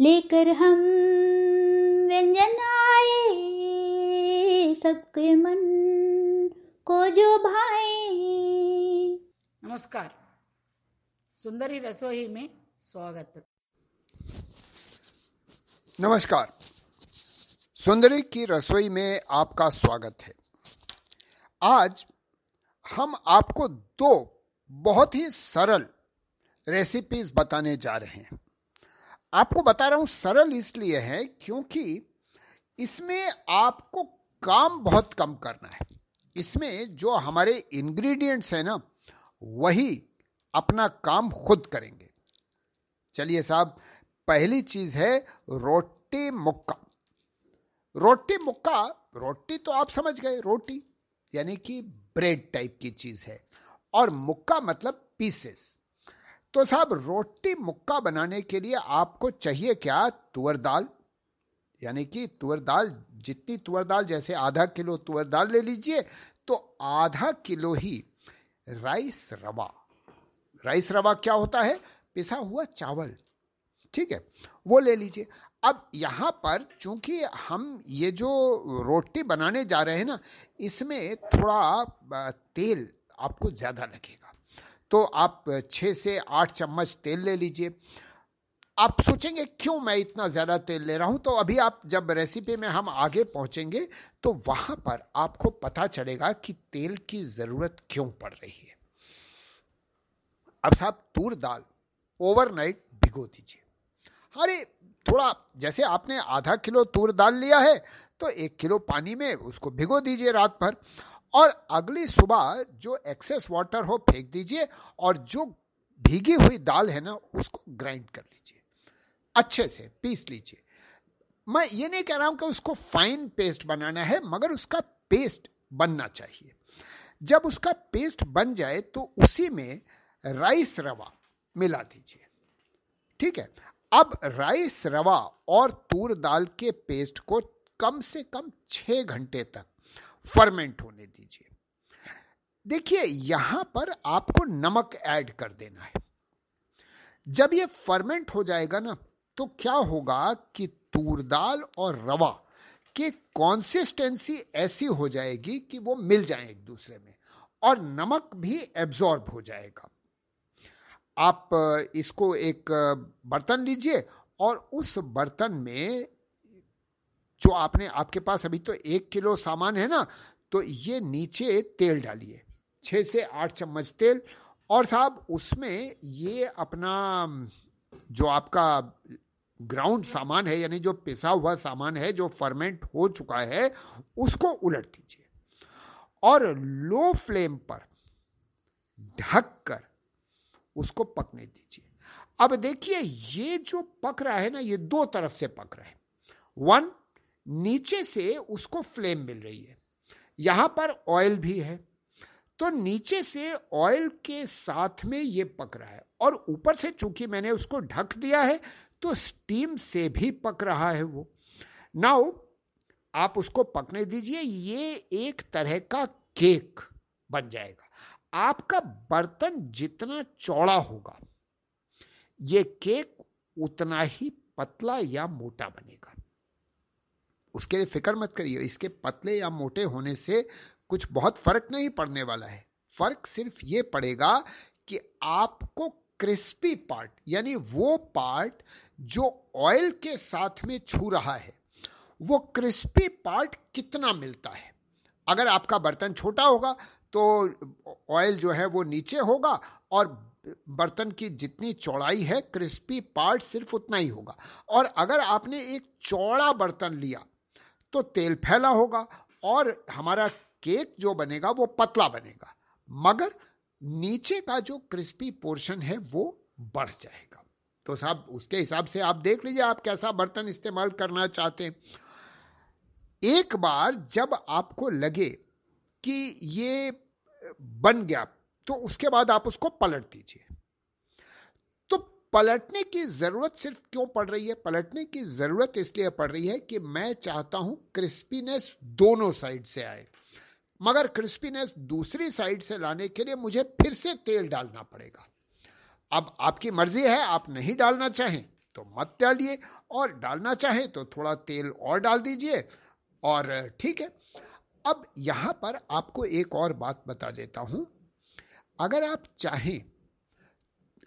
लेकर हम व्यंजन आए सबके मन को जो भाए। नमस्कार। सुंदरी रसोई में स्वागत। नमस्कार। सुंदरी की रसोई में आपका स्वागत है। आज हम आपको दो बहुत ही सरल रेसिपीज़ बताने जा रहे हैं। आपको बता रहा हूँ, सरल इसलिए है क्योंकि इसमें आपको काम बहुत कम करना है। इसमें जो हमारे इंग्रेडिएंट्स है ना, वही अपना काम खुद करेंगे। चलिए साहब, पहली चीज़ है रोटी मुक्का। रोटी मुक्का, रोटी तो आप समझ गए, रोटी, यानी कि ब्रेड टाइप की चीज़ है। और मुक्का मतलब पीसेस तो साहब, रोटी मुक्का बनाने के लिए आपको चाहिए क्या तुअर दाल? यानी कि तुअर दाल, जितनी तुअर दाल, जैसे आधा किलो तुअर दाल ले लीजिए तो आधा किलो ही राइस रवा। राइस रवा क्या होता है? पिसा हुआ चावल। ठीक है, वो ले लीजिए। अब यहाँ पर चूँकि हम ये जो रोटी बनाने जा रहे हैं ना, इसमें थोड़ा तेल आपको ज़्यादा लगेगा। तो आप छः से आठ चम्मच तेल ले लीजिए। आप सोचेंगे, क्यों मैं इतना ज़्यादा तेल ले रहा हूँ? तो अभी आप जब रेसिपी में हम आगे पहुँचेंगे तो वहाँ पर आपको पता चलेगा कि तेल की ज़रूरत क्यों पड़ रही है। अब साहब, तूर दाल ओवरनाइट भिगो दीजिए। अरे, थोड़ा, जैसे आपने आधा किलो तूर दाल लिया है तो एक किलो पानी में उसको भिगो दीजिए रात भर। और अगली सुबह जो एक्सेस वाटर हो, फेंक दीजिए और जो भीगी हुई दाल है ना, उसको ग्राइंड कर लीजिए। अच्छे से पीस लीजिए। मैं ये नहीं कह रहा हूँ कि उसको फाइन पेस्ट बनाना है, मगर उसका पेस्ट बनना चाहिए। जब उसका पेस्ट बन जाए तो उसी में राइस रवा मिला दीजिए। ठीक है? अब राइस रवा और तूर दाल के पेस्ट को कम से कम छह घंटे तक फर्मेंट होने दीजिए। देखिए, यहाँ पर आपको नमक ऐड कर देना है। जब ये फर्मेंट हो जाएगा ना तो क्या होगा कि तूर दाल और रवा की कंसिस्टेंसी ऐसी हो जाएगी कि वो मिल जाए एक दूसरे में और नमक भी एब्जॉर्ब हो जाएगा। आप इसको एक बर्तन लीजिए और उस बर्तन में जो आपने आपके पास अभी तो एक किलो सामान है ना तो ये नीचे तेल डालिए। छः से आठ चम्मच तेल। और साहब, उसमें ये अपना, जो आपका ग्राउंड सामान है, यानी जो पिसा हुआ सामान है, जो फर्मेंट हो चुका है, उसको उलट दीजिए। और लो फ्लेम पर ढक कर उसको पकने दीजिए। अब देखिए, ये जो पक रहा है ना, ये दो तरफ़ से पक रहा है। वन नीचे से उसको फ्लेम मिल रही है। यहाँ पर ऑयल भी है। तो नीचे से ऑयल के साथ में ये पक रहा है और ऊपर से चूँकि मैंने उसको ढक दिया है तो स्टीम से भी पक रहा है वो। नाउ आप उसको पकने दीजिए, ये एक तरह का केक बन जाएगा। आपका बर्तन जितना चौड़ा होगा, ये केक उतना ही पतला या मोटा बनेगा। उसके लिए फ़िक्र मत करिए, इसके पतले या मोटे होने से कुछ बहुत फ़र्क नहीं पड़ने वाला है। फ़र्क सिर्फ़ ये पड़ेगा कि आपको क्रिस्पी पार्ट, यानी वो पार्ट जो ऑयल के साथ में छू रहा है, वो क्रिस्पी पार्ट कितना मिलता है। अगर आपका बर्तन छोटा होगा तो ऑयल जो है वो नीचे होगा और बर्तन की जितनी चौड़ाई है, क्रिस्पी पार्ट सिर्फ़ उतना ही होगा। और अगर आपने एक चौड़ा बर्तन लिया तो तेल फैला होगा और हमारा केक जो बनेगा वो पतला बनेगा, मगर नीचे का जो क्रिस्पी पोर्शन है वो बढ़ जाएगा। तो साहब, उसके हिसाब से आप देख लीजिए आप कैसा बर्तन इस्तेमाल करना चाहते हैं। एक बार जब आपको लगे कि ये बन गया तो उसके बाद आप उसको पलट दीजिए। पलटने की ज़रूरत सिर्फ़ क्यों पड़ रही है? पलटने की ज़रूरत इसलिए पड़ रही है कि मैं चाहता हूँ क्रिस्पीनेस दोनों साइड से आए। मगर क्रिस्पीनेस दूसरी साइड से लाने के लिए मुझे फिर से तेल डालना पड़ेगा। अब आपकी मर्ज़ी है, आप नहीं डालना चाहें तो मत डालिए, और डालना चाहें तो थोड़ा तेल और डाल दीजिए, और ठीक है। अब यहाँ पर आपको एक और बात बता देता हूँ। अगर आप चाहें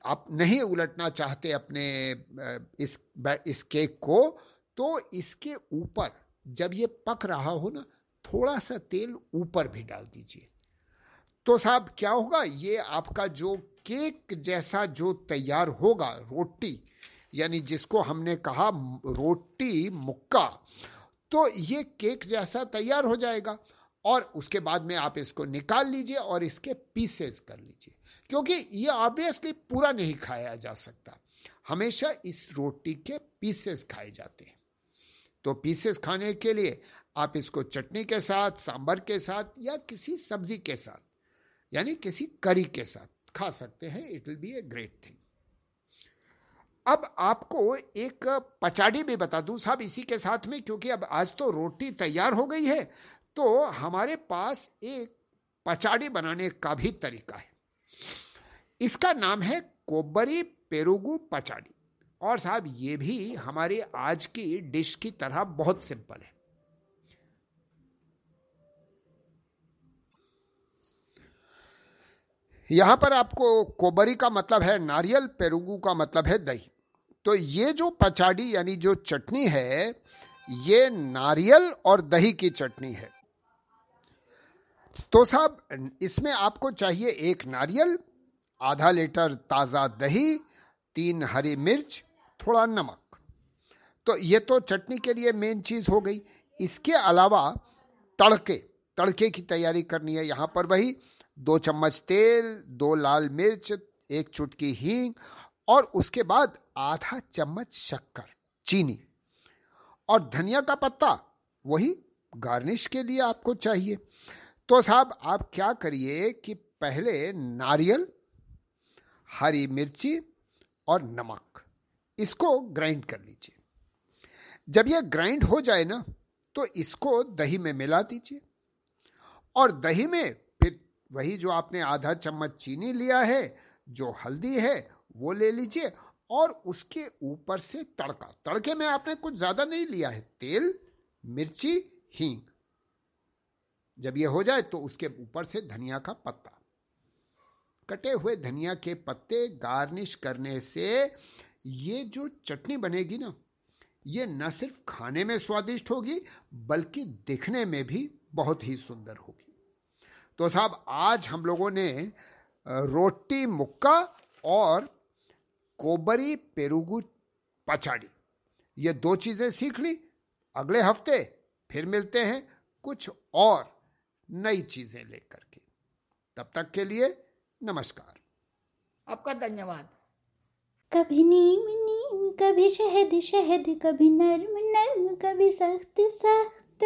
आप नहीं उलटना चाहते अपने इस इस केक को तो इसके ऊपर जब ये पक रहा हो ना, थोड़ा सा तेल ऊपर भी डाल दीजिए। तो साहब, क्या होगा? ये आपका जो केक जैसा जो तैयार होगा, रोटी, यानी जिसको हमने कहा रोटी मुक्का तो ये केक जैसा तैयार हो जाएगा। और उसके बाद में आप इसको निकाल लीजिए और इसके पीसेस कर लीजिए। क्योंकि ये ऑब्वियसली पूरा नहीं खाया जा सकता। हमेशा इस रोटी के पीसेस खाए जाते हैं। तो पीसेस खाने के लिए आप इसको चटनी के साथ सांबर के साथ या किसी सब्ज़ी के साथ, यानी किसी करी के साथ खा सकते हैं। It will be a great thing अब आपको एक पचाड़ी भी बता दूँ साहब इसी के साथ में, क्योंकि अब आज तो रोटी तैयार हो गई है तो हमारे पास एक पचाड़ी बनाने का भी तरीका है। इसका नाम है कोबरी पेरुगु पचाड़ी। और साहब, ये भी हमारी आज की डिश की तरह बहुत सिंपल है। यहाँ पर आपको कोबरी का मतलब है, नारियल पेरुगु का मतलब है दही। तो ये जो पचाड़ी यानी जो चटनी है, ये नारियल और दही की चटनी है। तो साहब, इसमें आपको चाहिए एक नारियल आधा लीटर ताज़ा दही, तीन हरी मिर्च, थोड़ा नमक। तो ये तो चटनी के लिए मेन चीज़ हो गई। इसके अलावा तड़के तड़के की तैयारी करनी है। यहाँ पर वही दो चम्मच तेल, दो लाल मिर्च, एक चुटकी हींग और उसके बाद आधा चम्मच शक्कर, चीनी। और धनिया का पत्ता, वही गार्निश के लिए आपको चाहिए। तो साहब, आप क्या करिए कि पहले नारियल हरी मिर्ची और नमक। इसको ग्राइंड कर लीजिए। जब यह ग्राइंड हो जाए ना तो इसको दही में मिला दीजिए। और दही में फिर वही जो आपने आधा चम्मच चीनी लिया है, जो हल्दी है, वो ले लीजिए और उसके ऊपर से तड़का। तड़के में आपने कुछ ज़्यादा नहीं लिया है। तेल, मिर्ची, हींग। जब ये हो जाए तो उसके ऊपर से धनिया का पत्ता। कटे हुए धनिया के पत्ते गार्निश करने से ये जो चटनी बनेगी ना, ये न सिर्फ़ खाने में स्वादिष्ट होगी, बल्कि दिखने में भी बहुत ही सुंदर होगी। तो साहब, आज हम लोगों ने रोटी मुक्का और कोबरी पेरुगु पचाड़ी ये दो चीज़ें सीख ली, अगले हफ़्ते फिर मिलते हैं कुछ और नई चीज़ें लेकर के। तब तक के लिए नमस्कार। आपका धन्यवाद। कभी नीम नीम कभी शहद शहद कभी नर्म नर्म कभी सख्त सख्त।